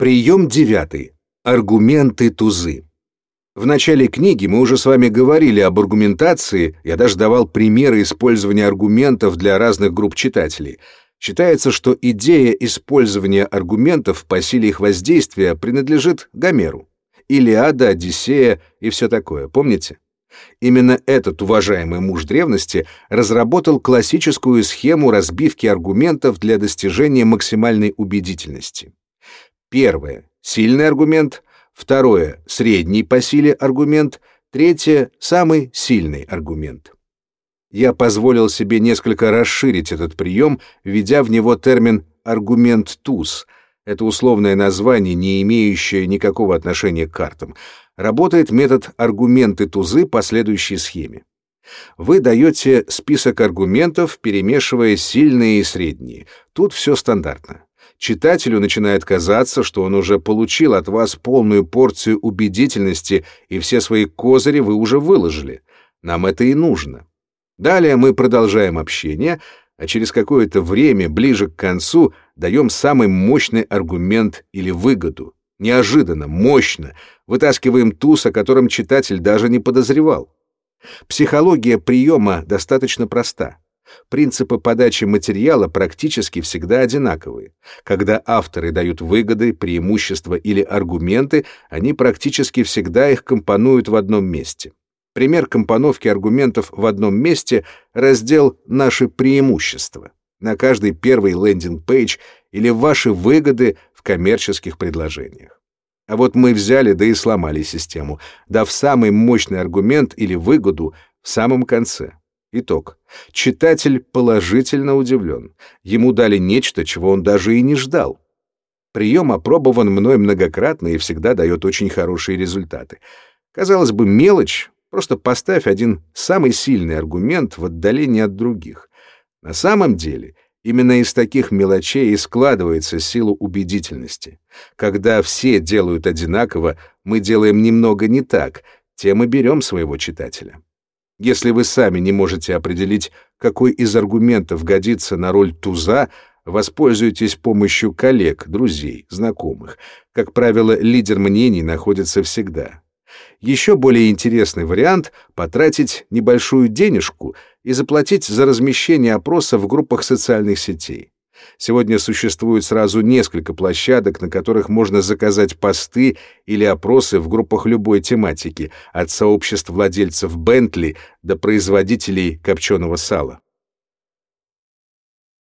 Прием девятый. Аргументы тузы. В начале книги мы уже с вами говорили об аргументации, я даже давал примеры использования аргументов для разных групп читателей. Считается, что идея использования аргументов по силе их воздействия принадлежит Гомеру. Илиада, Одиссея и все такое, помните? Именно этот уважаемый муж древности разработал классическую схему разбивки аргументов для достижения максимальной убедительности. Первое — сильный аргумент, второе — средний по силе аргумент, третье — самый сильный аргумент. Я позволил себе несколько расширить этот прием, введя в него термин «аргумент туз», это условное название, не имеющее никакого отношения к картам. Работает метод аргументы тузы по следующей схеме. Вы даете список аргументов, перемешивая сильные и средние. Тут все стандартно. Читателю начинает казаться, что он уже получил от вас полную порцию убедительности, и все свои козыри вы уже выложили. Нам это и нужно. Далее мы продолжаем общение, а через какое-то время, ближе к концу, даем самый мощный аргумент или выгоду. Неожиданно, мощно, вытаскиваем туз, о котором читатель даже не подозревал. Психология приема достаточно проста. Принципы подачи материала практически всегда одинаковые. Когда авторы дают выгоды, преимущества или аргументы, они практически всегда их компонуют в одном месте. Пример компоновки аргументов в одном месте — раздел «Наши преимущества» на каждый первый лендинг-пейдж или ваши выгоды в коммерческих предложениях. А вот мы взяли да и сломали систему, дав самый мощный аргумент или выгоду в самом конце. Итог. Читатель положительно удивлен. Ему дали нечто, чего он даже и не ждал. Прием опробован мной многократно и всегда дает очень хорошие результаты. Казалось бы, мелочь, просто поставь один самый сильный аргумент в отдалении от других. На самом деле, именно из таких мелочей и складывается сила убедительности. Когда все делают одинаково, мы делаем немного не так, тем и берем своего читателя. Если вы сами не можете определить, какой из аргументов годится на роль туза, воспользуйтесь помощью коллег, друзей, знакомых. Как правило, лидер мнений находится всегда. Еще более интересный вариант — потратить небольшую денежку и заплатить за размещение опроса в группах социальных сетей. Сегодня существует сразу несколько площадок, на которых можно заказать посты или опросы в группах любой тематики, от сообществ владельцев Бентли до производителей копченого сала.